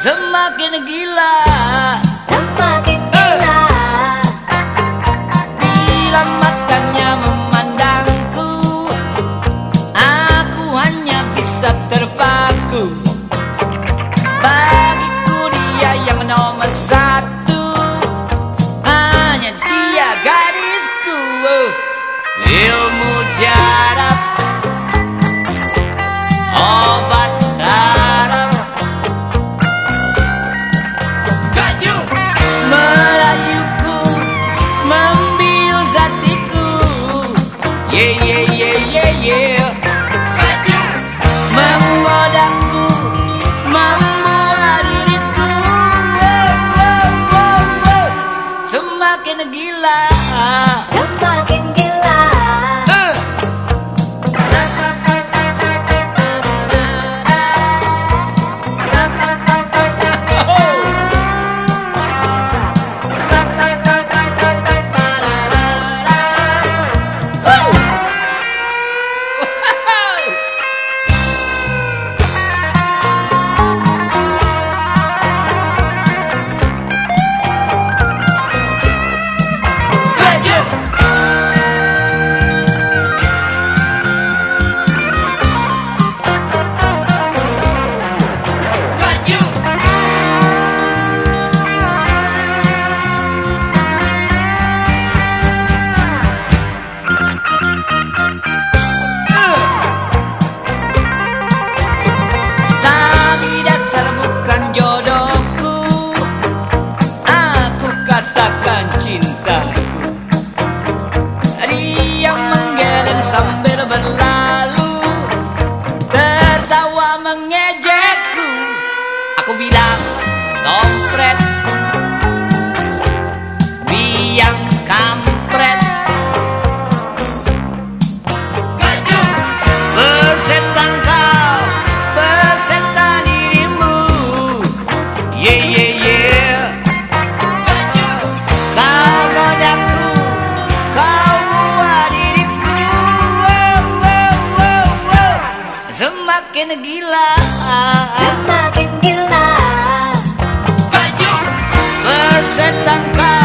semakin gila. Semakin gila. Bila matanya memandangku aku hanya bisa terpaku. Bagiku dia yang nomor satu. Semakin gila Aku bilang sompret. Biang kampret. Persetan kau Persetan dirimu. Yeah yeah yeah. Kau godaku Kau buat diriku. Semakin gila. Semakin É ser tan claro.